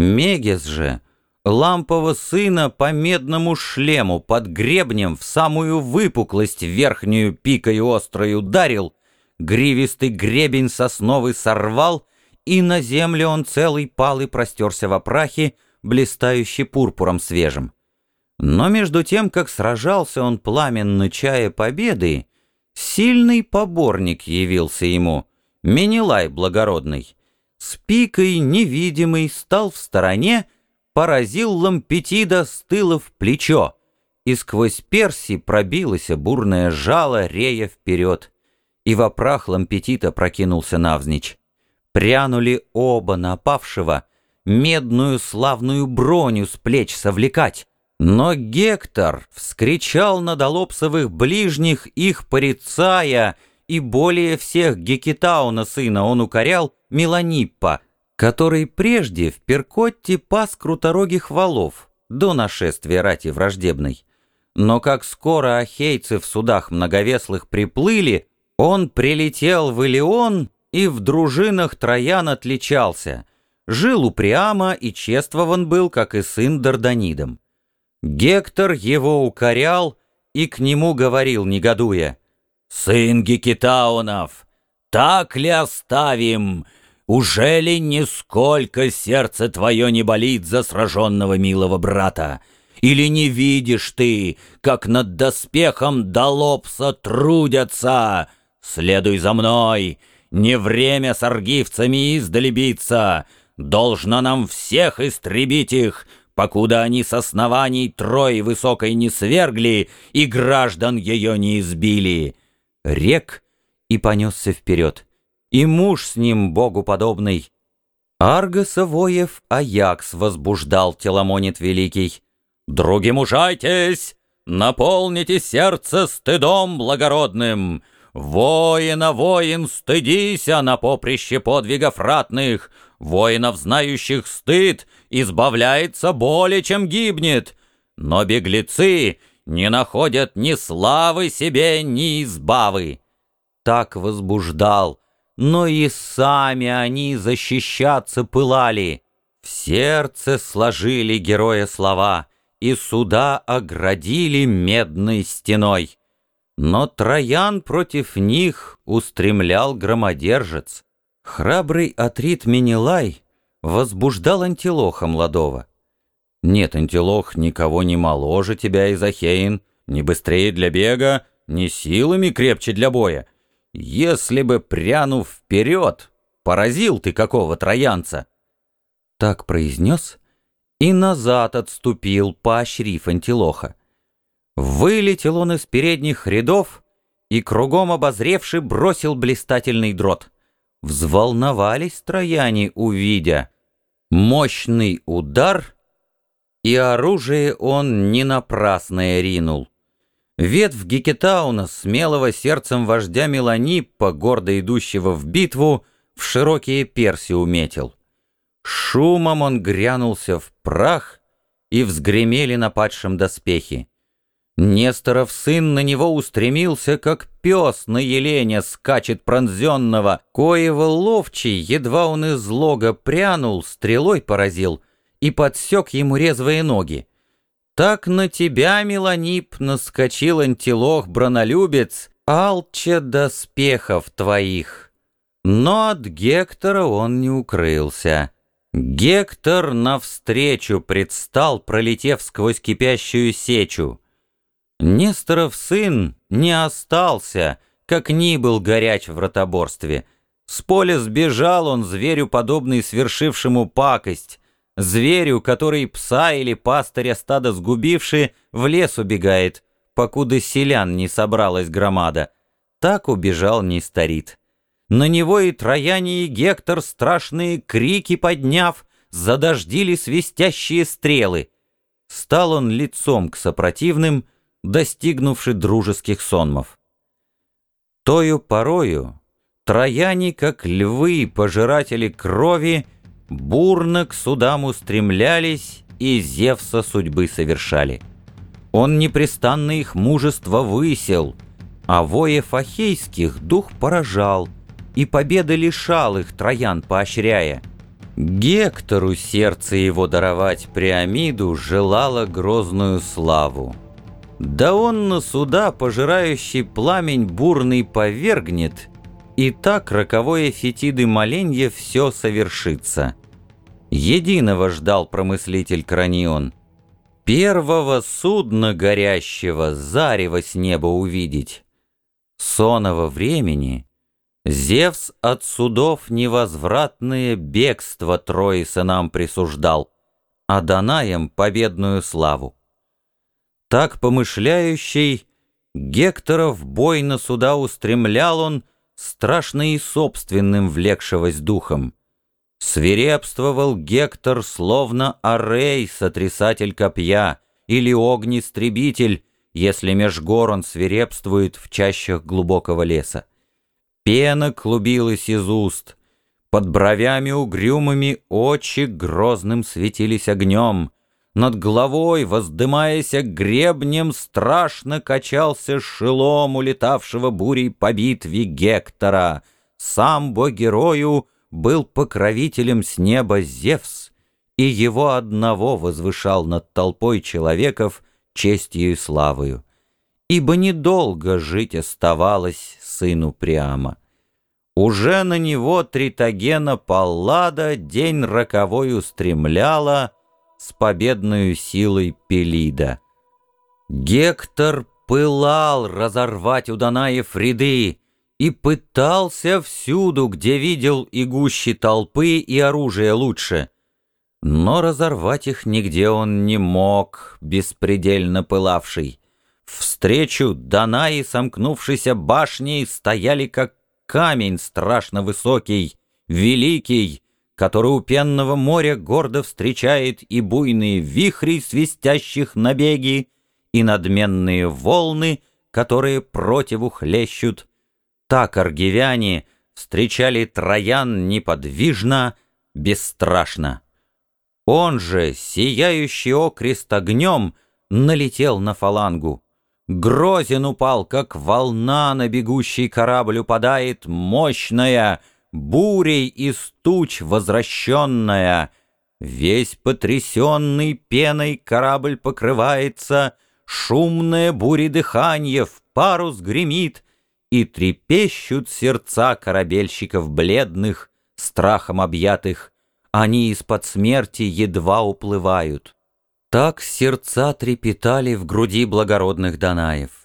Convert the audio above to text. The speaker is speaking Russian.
Мегес же, лампового сына по медному шлему под гребнем в самую выпуклость верхнюю пикой острой ударил, гривистый гребень сосновый сорвал, и на земле он целый пал и простерся в опрахе, блистающий пурпуром свежим. Но между тем, как сражался он пламенно чая победы, сильный поборник явился ему, Менелай благородный, с пикой невидимый стал в стороне, поразил лампетида с тыла в плечо, и сквозь перси пробилось бурное жало, рея вперед, и во прах лампетита прокинулся навзничь. Прянули оба напавшего, медную славную броню с плеч совлекать, но Гектор вскричал на долопсовых ближних их порицая, и более всех Гекитауна сына он укорял, Меланиппа, который прежде в Перкотте пас круторогих валов до нашествия рати враждебной. Но как скоро ахейцы в судах многовеслых приплыли, он прилетел в Илеон и в дружинах Троян отличался. Жил упрямо и чествован был, как и сын Дарданидом. Гектор его укорял и к нему говорил, негодуя, «Сын Гекитаунов, так ли оставим?» Уже ли нисколько сердце твое не болит за сраженного милого брата? Или не видишь ты, как над доспехом долопса трудятся? Следуй за мной, не время с аргивцами издали биться. Должно нам всех истребить их, покуда они с оснований трой высокой не свергли и граждан ее не избили. Рек и понесся вперед и муж с ним богу подобный. Аргоса воев Аякс возбуждал Теламонит Великий. «Други мужайтесь, наполните сердце стыдом благородным. Воина, воин, стыдися на поприще подвигов ратных. Воинов, знающих стыд, избавляется более, чем гибнет. Но беглецы не находят ни славы себе, ни избавы». Так возбуждал, но и сами они защищаться пылали. В сердце сложили героя слова и суда оградили медной стеной. Но Троян против них устремлял громодержец. Храбрый Атрит Менелай возбуждал антилоха молодого. Нет, антилох никого не моложе тебя, Изахейн, не быстрее для бега, не силами крепче для боя. Если бы, прянув вперед, поразил ты какого троянца!» Так произнес и назад отступил, поощрив антилоха. Вылетел он из передних рядов и, кругом обозревши, бросил блистательный дрот. Взволновались трояне, увидя. Мощный удар, и оружие он не напрасное ринул. Ветвь Гекетауна, смелого сердцем вождя Меланиппа, гордо идущего в битву, в широкие перси уметил. Шумом он грянулся в прах, и взгремели на падшем доспехи. Несторов сын на него устремился, как пес на еленя скачет пронзенного, коего ловчий, едва он из лога прянул, стрелой поразил и подсек ему резвые ноги. Так на тебя, Меланип, наскочил антилох бронолюбец, алча доспехов твоих. Но от Гектора он не укрылся. Гектор навстречу предстал, пролетев сквозь кипящую сечу. Несторов сын не остался, как ни был горяч в ротоборстве. С поля сбежал он, зверю подобный свершившему пакость, Зверю, который пса или пастыря стада сгубивший, в лес убегает, покуда селян не собралась громада. Так убежал Несторит. На него и Трояне, и Гектор, страшные крики подняв, задождили свистящие стрелы. Стал он лицом к сопротивным, достигнувши дружеских сонмов. Тою порою Трояне, как львы, пожиратели крови, бурно к судам устремлялись и Зевса судьбы совершали. Он непрестанно их мужество высел, а воев ахейских дух поражал, и победа лишал их троян поощряя. Гектору сердце его даровать Приамиду желало грозную славу. Да он на суда, пожирающий пламень бурный, повергнет, и так роковое фетиды моленья все совершится. Единого ждал промыслитель Кранион. Первого судна горящего зарево с неба увидеть. Сонного времени Зевс от судов невозвратное бегство трое сынам присуждал, а Данаем победную славу. Так помышляющий, Гектора в бой на суда устремлял он, страшно и собственным влекшегося духом. Свирепствовал Гектор, словно Арей, сотрясатель копья, или огнестребитель, если меж гор он свирепствует в чащах глубокого леса. Пена клубилась из уст, под бровями угрюмыми очи грозным светились огнем, над головой, воздымаясь гребнем, страшно качался шелом улетавшего бурей по битве Гектора. Сам бо-герою был покровителем с неба Зевс, и его одного возвышал над толпой человеков честью и славою. Ибо недолго жить оставалось сыну Приама. Уже на него Тритогена Паллада день роковой устремляла с победной силой Пелида. Гектор пылал разорвать у Данаев ряды и пытался всюду, где видел и гуще толпы, и оружие лучше. Но разорвать их нигде он не мог, беспредельно пылавший. Встречу Данаи, сомкнувшейся башней, стояли как камень страшно высокий, великий, который у пенного моря гордо встречает и буйные вихри, свистящих набеги, и надменные волны, которые противу хлещут. Так аргивяне встречали троян неподвижно, бесстрашно. Он же, сияющий окрест огнем, налетел на фалангу. Грозен упал, как волна на бегущий корабль упадает, мощная, бурей из туч возвращенная. Весь потрясенный пеной корабль покрывается, шумное бури дыхание в парус гремит, и трепещут сердца корабельщиков бледных, страхом объятых, они из-под смерти едва уплывают. Так сердца трепетали в груди благородных Данаев.